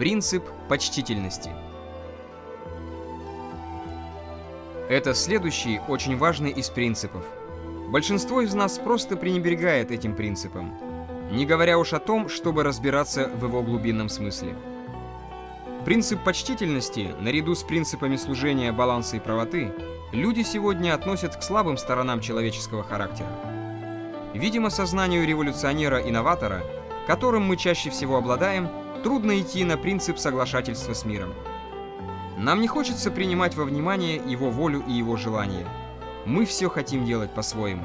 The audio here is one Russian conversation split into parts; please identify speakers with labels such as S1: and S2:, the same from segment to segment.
S1: Принцип почтительности. Это следующий очень важный из принципов. Большинство из нас просто пренебрегает этим принципом, не говоря уж о том, чтобы разбираться в его глубинном смысле. Принцип почтительности, наряду с принципами служения, баланса и правоты, люди сегодня относят к слабым сторонам человеческого характера. Видимо, сознанию революционера-инноватора, которым мы чаще всего обладаем, трудно идти на принцип соглашательства с миром. Нам не хочется принимать во внимание его волю и его желания. Мы все хотим делать по-своему.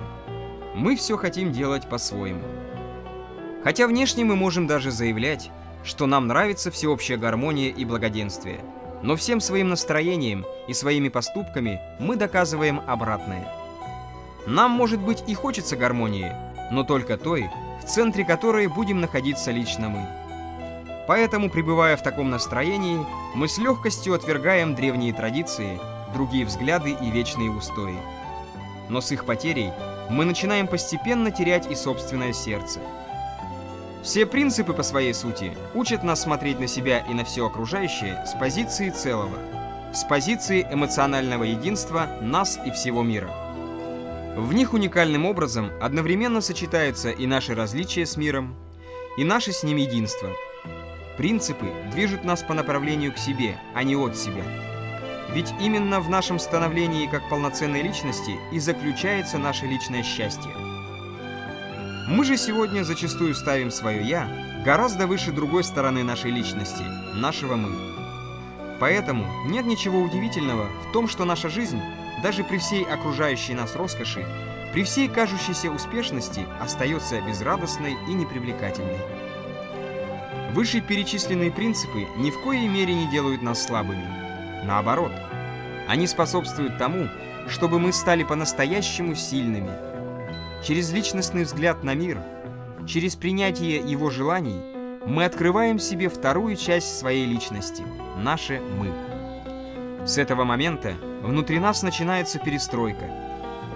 S1: Мы все хотим делать по-своему. Хотя внешне мы можем даже заявлять, что нам нравится всеобщая гармония и благоденствие. Но всем своим настроением и своими поступками мы доказываем обратное. Нам, может быть, и хочется гармонии, но только той, в центре которой будем находиться лично мы. Поэтому, пребывая в таком настроении, мы с легкостью отвергаем древние традиции, другие взгляды и вечные устои. Но с их потерей мы начинаем постепенно терять и собственное сердце. Все принципы по своей сути учат нас смотреть на себя и на все окружающее с позиции целого, с позиции эмоционального единства нас и всего мира. В них уникальным образом одновременно сочетаются и наши различия с миром, и наше с ним единство – Принципы движут нас по направлению к себе, а не от себя. Ведь именно в нашем становлении как полноценной личности и заключается наше личное счастье. Мы же сегодня зачастую ставим свое «я» гораздо выше другой стороны нашей личности, нашего «мы». Поэтому нет ничего удивительного в том, что наша жизнь, даже при всей окружающей нас роскоши, при всей кажущейся успешности, остается безрадостной и непривлекательной. Вышеперечисленные принципы ни в коей мере не делают нас слабыми. Наоборот, они способствуют тому, чтобы мы стали по-настоящему сильными. Через личностный взгляд на мир, через принятие его желаний, мы открываем себе вторую часть своей личности – наше «мы». С этого момента внутри нас начинается перестройка.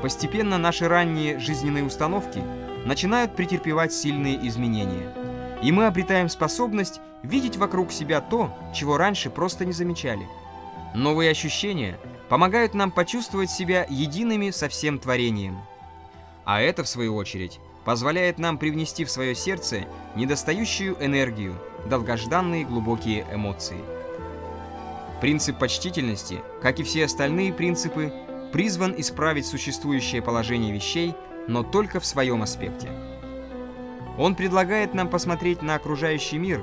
S1: Постепенно наши ранние жизненные установки начинают претерпевать сильные изменения – и мы обретаем способность видеть вокруг себя то, чего раньше просто не замечали. Новые ощущения помогают нам почувствовать себя едиными со всем творением. А это, в свою очередь, позволяет нам привнести в свое сердце недостающую энергию, долгожданные глубокие эмоции. Принцип почтительности, как и все остальные принципы, призван исправить существующее положение вещей, но только в своем аспекте. Он предлагает нам посмотреть на окружающий мир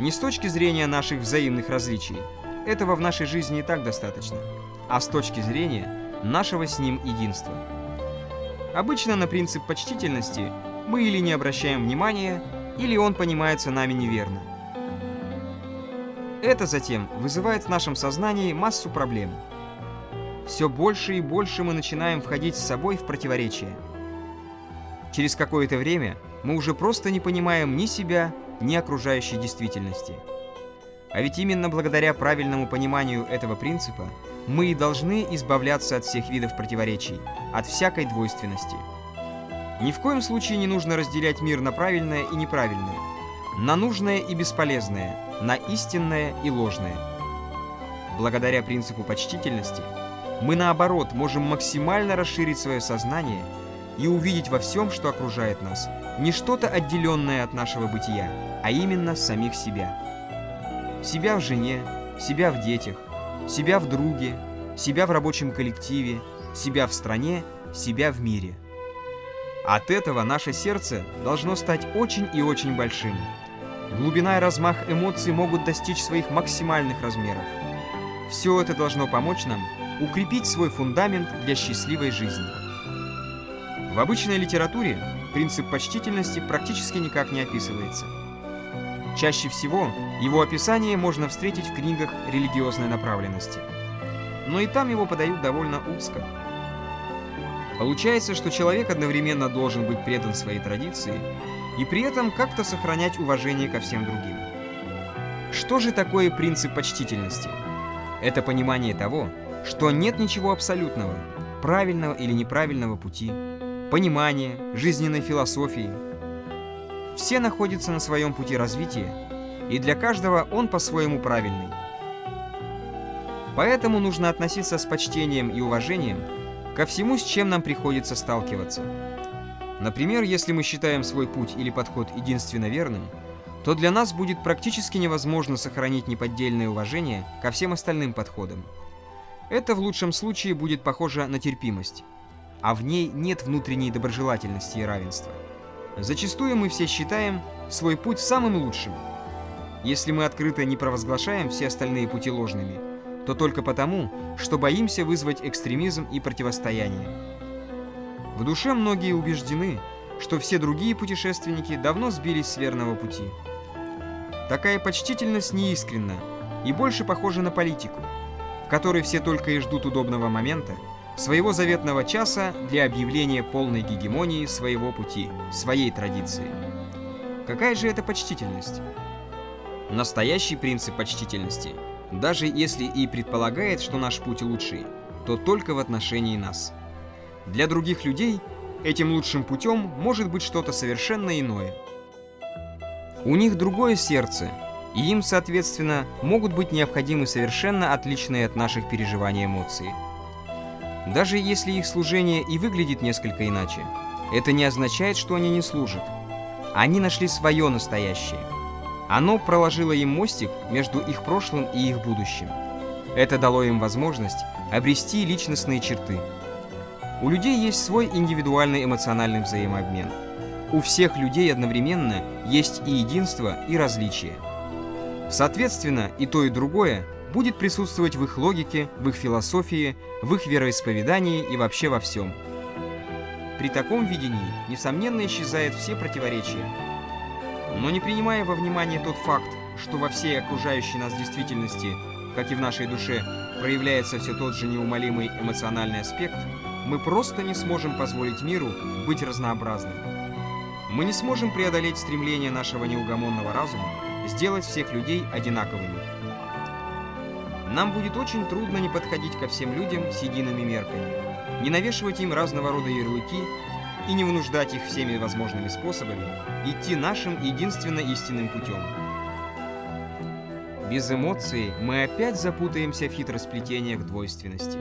S1: не с точки зрения наших взаимных различий, этого в нашей жизни и так достаточно, а с точки зрения нашего с ним единства. Обычно на принцип почтительности мы или не обращаем внимания, или он понимается нами неверно. Это затем вызывает в нашем сознании массу проблем. Все больше и больше мы начинаем входить с собой в противоречие. Через какое-то время мы уже просто не понимаем ни себя, ни окружающей действительности. А ведь именно благодаря правильному пониманию этого принципа мы и должны избавляться от всех видов противоречий, от всякой двойственности. Ни в коем случае не нужно разделять мир на правильное и неправильное, на нужное и бесполезное, на истинное и ложное. Благодаря принципу почтительности мы, наоборот, можем максимально расширить свое сознание и увидеть во всем, что окружает нас, не что-то отделенное от нашего бытия, а именно самих себя. Себя в жене, себя в детях, себя в друге, себя в рабочем коллективе, себя в стране, себя в мире. От этого наше сердце должно стать очень и очень большим. Глубина и размах эмоций могут достичь своих максимальных размеров. Все это должно помочь нам укрепить свой фундамент для счастливой жизни. В обычной литературе принцип почтительности практически никак не описывается. Чаще всего его описание можно встретить в книгах религиозной направленности. Но и там его подают довольно узко. Получается, что человек одновременно должен быть предан своей традиции и при этом как-то сохранять уважение ко всем другим. Что же такое принцип почтительности? Это понимание того, что нет ничего абсолютного, правильного или неправильного пути, понимания, жизненной философии. Все находятся на своем пути развития, и для каждого он по-своему правильный. Поэтому нужно относиться с почтением и уважением ко всему, с чем нам приходится сталкиваться. Например, если мы считаем свой путь или подход единственно верным, то для нас будет практически невозможно сохранить неподдельное уважение ко всем остальным подходам. Это в лучшем случае будет похоже на терпимость, а в ней нет внутренней доброжелательности и равенства. Зачастую мы все считаем свой путь самым лучшим. Если мы открыто не провозглашаем все остальные пути ложными, то только потому, что боимся вызвать экстремизм и противостояние. В душе многие убеждены, что все другие путешественники давно сбились с верного пути. Такая почтительность неискренна и больше похожа на политику, в которой все только и ждут удобного момента, своего заветного часа для объявления полной гегемонии своего пути, своей традиции. Какая же это почтительность? Настоящий принцип почтительности – даже если и предполагает, что наш путь лучший, то только в отношении нас. Для других людей этим лучшим путем может быть что-то совершенно иное. У них другое сердце, и им, соответственно, могут быть необходимы совершенно отличные от наших переживаний эмоции. Даже если их служение и выглядит несколько иначе, это не означает, что они не служат. Они нашли свое настоящее – оно проложило им мостик между их прошлым и их будущим. Это дало им возможность обрести личностные черты. У людей есть свой индивидуальный эмоциональный взаимообмен. У всех людей одновременно есть и единство, и различие. Соответственно, и то, и другое будет присутствовать в их логике, в их философии, в их вероисповедании и вообще во всем. При таком видении, несомненно, исчезают все противоречия, но не принимая во внимание тот факт, что во всей окружающей нас действительности, как и в нашей душе, проявляется все тот же неумолимый эмоциональный аспект, мы просто не сможем позволить миру быть разнообразным. Мы не сможем преодолеть стремление нашего неугомонного разума сделать всех людей одинаковыми. Нам будет очень трудно не подходить ко всем людям с едиными мерками, не навешивать им разного рода ярлыки и не вынуждать их всеми возможными способами идти нашим единственно истинным путем. Без эмоций мы опять запутаемся в хитросплетениях двойственности.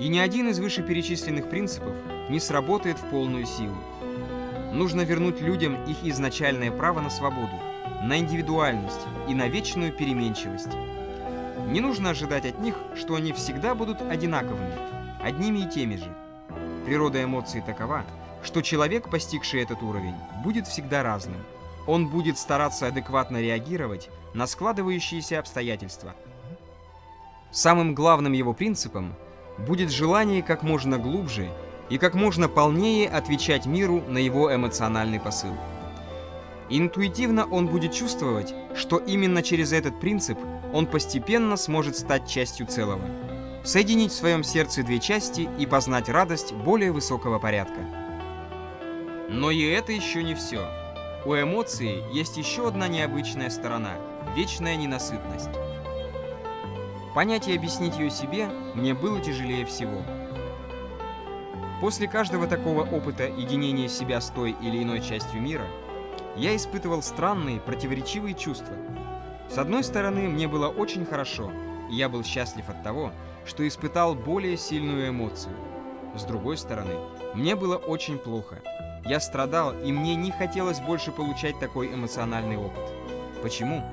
S1: И ни один из вышеперечисленных принципов не сработает в полную силу. Нужно вернуть людям их изначальное право на свободу, на индивидуальность и на вечную переменчивость. Не нужно ожидать от них, что они всегда будут одинаковыми, одними и теми же. Природа эмоций такова, что человек, постигший этот уровень, будет всегда разным. Он будет стараться адекватно реагировать на складывающиеся обстоятельства. Самым главным его принципом будет желание как можно глубже и как можно полнее отвечать миру на его эмоциональный посыл. Интуитивно он будет чувствовать, что именно через этот принцип он постепенно сможет стать частью целого, соединить в своем сердце две части и познать радость более высокого порядка. Но и это еще не все. У эмоций есть еще одна необычная сторона – вечная ненасытность. Понять и объяснить ее себе мне было тяжелее всего. После каждого такого опыта единения себя с той или иной частью мира, я испытывал странные, противоречивые чувства. С одной стороны, мне было очень хорошо, и я был счастлив от того, что испытал более сильную эмоцию. С другой стороны, мне было очень плохо – я страдал, и мне не хотелось больше получать такой эмоциональный опыт. Почему?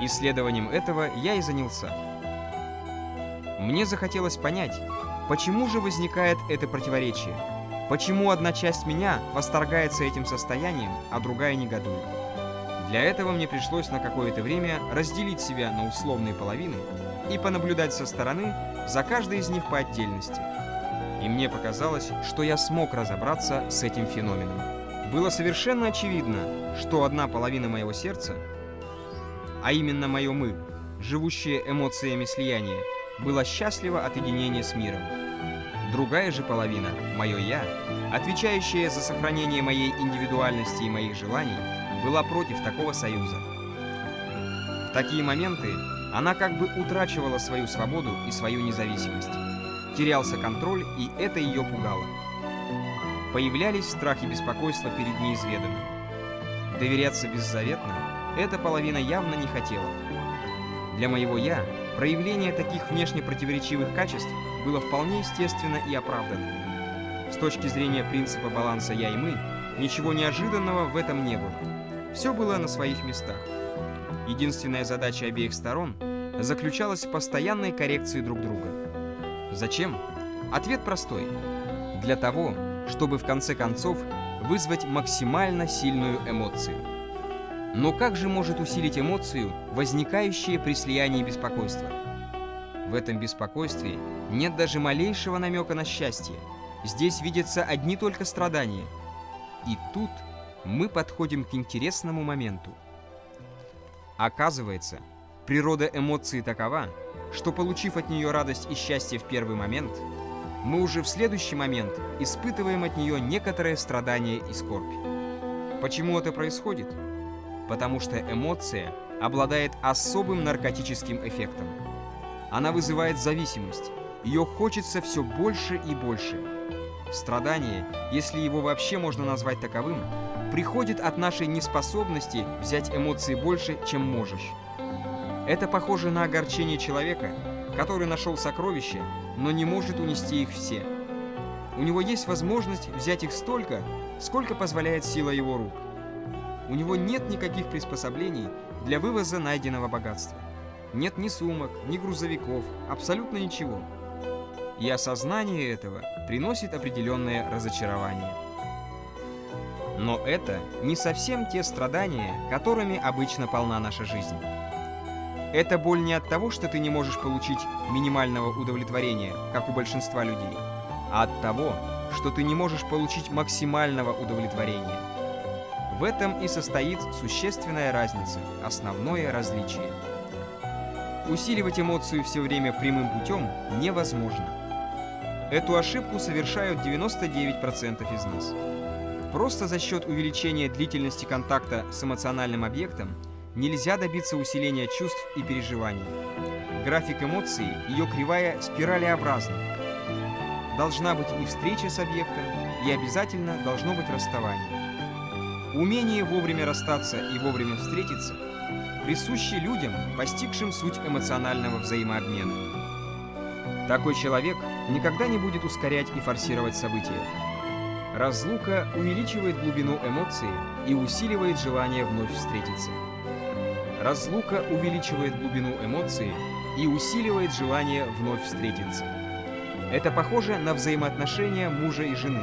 S1: Исследованием этого я и занялся. Мне захотелось понять, почему же возникает это противоречие? Почему одна часть меня восторгается этим состоянием, а другая негодует? Для этого мне пришлось на какое-то время разделить себя на условные половины и понаблюдать со стороны за каждой из них по отдельности – и мне показалось, что я смог разобраться с этим феноменом. Было совершенно очевидно, что одна половина моего сердца, а именно мое «мы», живущее эмоциями слияния, была счастлива от единения с миром. Другая же половина, мое «я», отвечающая за сохранение моей индивидуальности и моих желаний, была против такого союза. В такие моменты она как бы утрачивала свою свободу и свою независимость терялся контроль, и это ее пугало. Появлялись страх и беспокойство перед неизведанным. Доверяться беззаветно эта половина явно не хотела. Для моего «я» проявление таких внешне противоречивых качеств было вполне естественно и оправданно. С точки зрения принципа баланса «я» и «мы», ничего неожиданного в этом не было. Все было на своих местах. Единственная задача обеих сторон заключалась в постоянной коррекции друг друга. Зачем? Ответ простой. Для того, чтобы в конце концов вызвать максимально сильную эмоцию. Но как же может усилить эмоцию, возникающее при слиянии беспокойства? В этом беспокойстве нет даже малейшего намека на счастье. Здесь видятся одни только страдания. И тут мы подходим к интересному моменту. Оказывается, природа эмоции такова, что получив от нее радость и счастье в первый момент, мы уже в следующий момент испытываем от нее некоторое страдание и скорбь. Почему это происходит? Потому что эмоция обладает особым наркотическим эффектом. Она вызывает зависимость. Ее хочется все больше и больше. Страдание, если его вообще можно назвать таковым, приходит от нашей неспособности взять эмоции больше, чем можешь. Это похоже на огорчение человека, который нашел сокровища, но не может унести их все. У него есть возможность взять их столько, сколько позволяет сила его рук. У него нет никаких приспособлений для вывоза найденного богатства. Нет ни сумок, ни грузовиков, абсолютно ничего. И осознание этого приносит определенное разочарование. Но это не совсем те страдания, которыми обычно полна наша жизнь. Это боль не от того, что ты не можешь получить минимального удовлетворения, как у большинства людей, а от того, что ты не можешь получить максимального удовлетворения. В этом и состоит существенная разница, основное различие. Усиливать эмоцию все время прямым путем невозможно. Эту ошибку совершают 99% из нас. Просто за счет увеличения длительности контакта с эмоциональным объектом нельзя добиться усиления чувств и переживаний. График эмоций, ее кривая спиралеобразна. Должна быть и встреча с объектом, и обязательно должно быть расставание. Умение вовремя расстаться и вовремя встретиться присуще людям, постигшим суть эмоционального взаимообмена. Такой человек никогда не будет ускорять и форсировать события. Разлука увеличивает глубину эмоций и усиливает желание вновь встретиться. Разлука увеличивает глубину эмоций и усиливает желание вновь встретиться. Это похоже на взаимоотношения мужа и жены.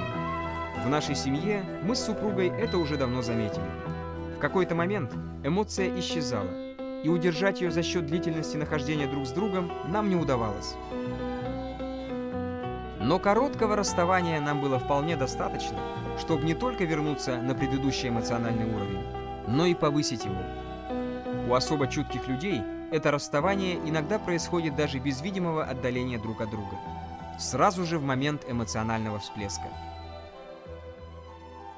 S1: В нашей семье мы с супругой это уже давно заметили. В какой-то момент эмоция исчезала, и удержать ее за счет длительности нахождения друг с другом нам не удавалось. Но короткого расставания нам было вполне достаточно, чтобы не только вернуться на предыдущий эмоциональный уровень, но и повысить его. У особо чутких людей это расставание иногда происходит даже без видимого отдаления друг от друга. Сразу же в момент эмоционального всплеска.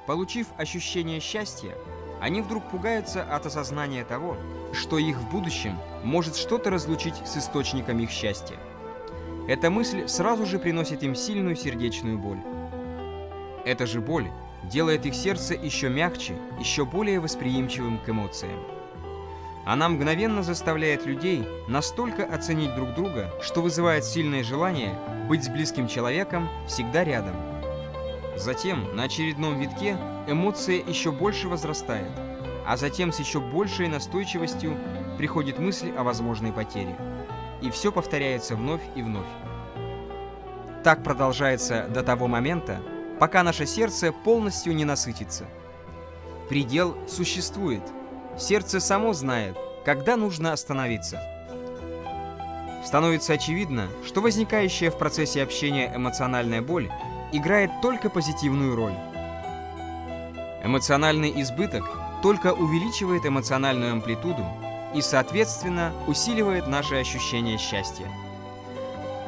S1: Получив ощущение счастья, они вдруг пугаются от осознания того, что их в будущем может что-то разлучить с источником их счастья. Эта мысль сразу же приносит им сильную сердечную боль. Эта же боль делает их сердце еще мягче, еще более восприимчивым к эмоциям. Она мгновенно заставляет людей настолько оценить друг друга, что вызывает сильное желание быть с близким человеком всегда рядом. Затем на очередном витке эмоция еще больше возрастает, а затем с еще большей настойчивостью приходит мысль о возможной потере. И все повторяется вновь и вновь. Так продолжается до того момента, пока наше сердце полностью не насытится. Предел существует – Сердце само знает, когда нужно остановиться. Становится очевидно, что возникающая в процессе общения эмоциональная боль играет только позитивную роль. Эмоциональный избыток только увеличивает эмоциональную амплитуду и, соответственно, усиливает наше ощущение счастья.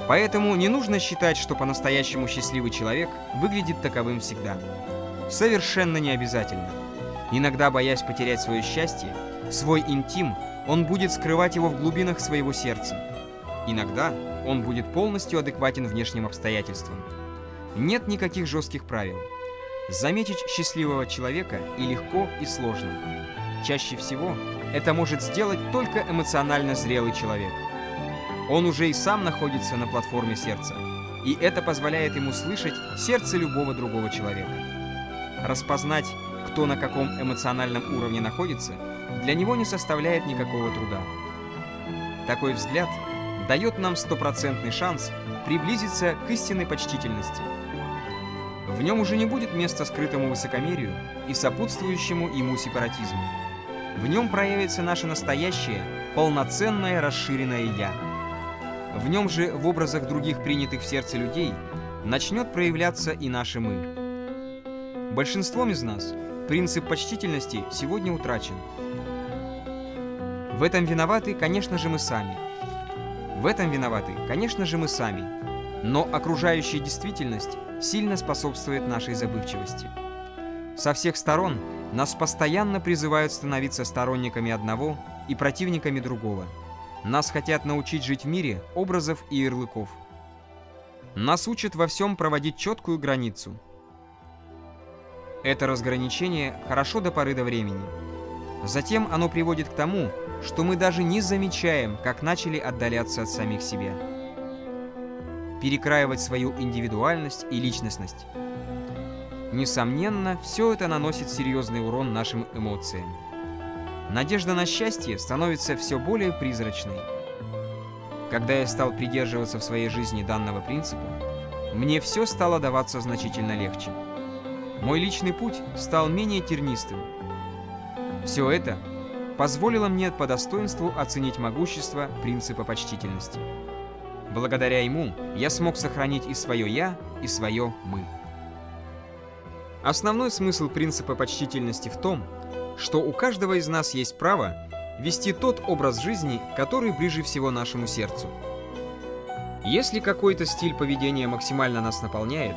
S1: Поэтому не нужно считать, что по-настоящему счастливый человек выглядит таковым всегда. Совершенно не обязательно. Иногда, боясь потерять свое счастье, свой интим, он будет скрывать его в глубинах своего сердца. Иногда он будет полностью адекватен внешним обстоятельствам. Нет никаких жестких правил. Заметить счастливого человека и легко, и сложно. чаще всего это может сделать только эмоционально зрелый человек. Он уже и сам находится на платформе сердца, и это позволяет ему слышать сердце любого другого человека. Распознать, кто на каком эмоциональном уровне находится, для него не составляет никакого труда. Такой взгляд дает нам стопроцентный шанс приблизиться к истинной почтительности. В нем уже не будет места скрытому высокомерию и сопутствующему ему сепаратизму. В нем проявится наше настоящее, полноценное расширенное «я». В нем же, в образах других принятых в сердце людей, начнет проявляться и наше «мы». Большинством из нас принцип почтительности сегодня утрачен. В этом виноваты, конечно же, мы сами. В этом виноваты, конечно же, мы сами. Но окружающая действительность сильно способствует нашей забывчивости. Со всех сторон нас постоянно призывают становиться сторонниками одного и противниками другого. Нас хотят научить жить в мире образов и ярлыков. Нас учат во всем проводить четкую границу. Это разграничение хорошо до поры до времени. Затем оно приводит к тому, что мы даже не замечаем, как начали отдаляться от самих себя. Перекраивать свою индивидуальность и личностность. Несомненно, все это наносит серьезный урон нашим эмоциям. Надежда на счастье становится все более призрачной. Когда я стал придерживаться в своей жизни данного принципа, мне все стало даваться значительно легче. Мой личный путь стал менее тернистым. Все это позволило мне по достоинству оценить могущество принципа почтительности. Благодаря ему я смог сохранить и свое «я», и свое «мы». Основной смысл принципа почтительности в том, что у каждого из нас есть право вести тот образ жизни, который ближе всего нашему сердцу. Если какой-то стиль поведения максимально нас наполняет,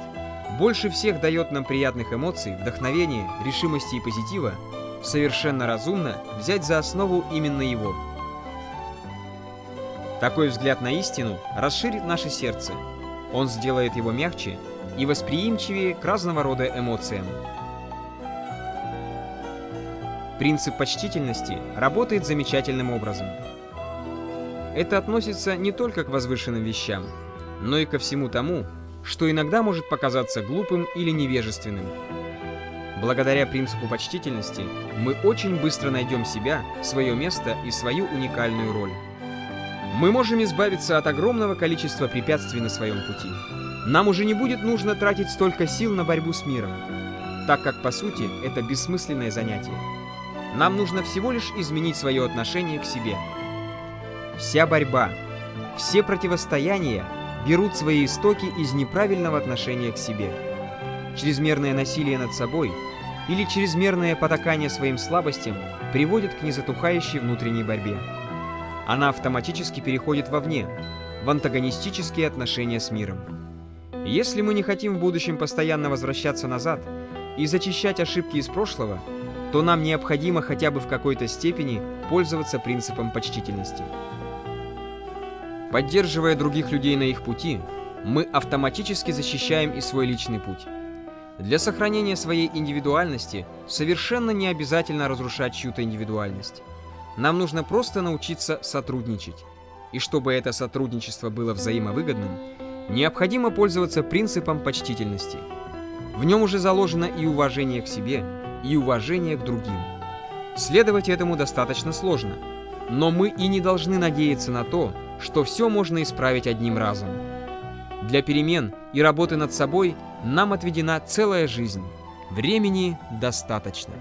S1: больше всех дает нам приятных эмоций, вдохновения, решимости и позитива, совершенно разумно взять за основу именно его. Такой взгляд на истину расширит наше сердце. Он сделает его мягче и восприимчивее к разного рода эмоциям. Принцип почтительности работает замечательным образом. Это относится не только к возвышенным вещам, но и ко всему тому, что иногда может показаться глупым или невежественным. Благодаря принципу почтительности мы очень быстро найдем себя, свое место и свою уникальную роль. Мы можем избавиться от огромного количества препятствий на своем пути. Нам уже не будет нужно тратить столько сил на борьбу с миром, так как, по сути, это бессмысленное занятие. Нам нужно всего лишь изменить свое отношение к себе. Вся борьба, все противостояния берут свои истоки из неправильного отношения к себе – чрезмерное насилие над собой или чрезмерное потакание своим слабостям приводит к незатухающей внутренней борьбе. Она автоматически переходит вовне, в антагонистические отношения с миром. Если мы не хотим в будущем постоянно возвращаться назад и зачищать ошибки из прошлого, то нам необходимо хотя бы в какой-то степени пользоваться принципом почтительности. Поддерживая других людей на их пути, мы автоматически защищаем и свой личный путь. Для сохранения своей индивидуальности совершенно не обязательно разрушать чью-то индивидуальность. Нам нужно просто научиться сотрудничать. И чтобы это сотрудничество было взаимовыгодным, необходимо пользоваться принципом почтительности. В нем уже заложено и уважение к себе, и уважение к другим. Следовать этому достаточно сложно, но мы и не должны надеяться на то, что все можно исправить одним разом. Для перемен и работы над собой нам отведена целая жизнь. Времени достаточно.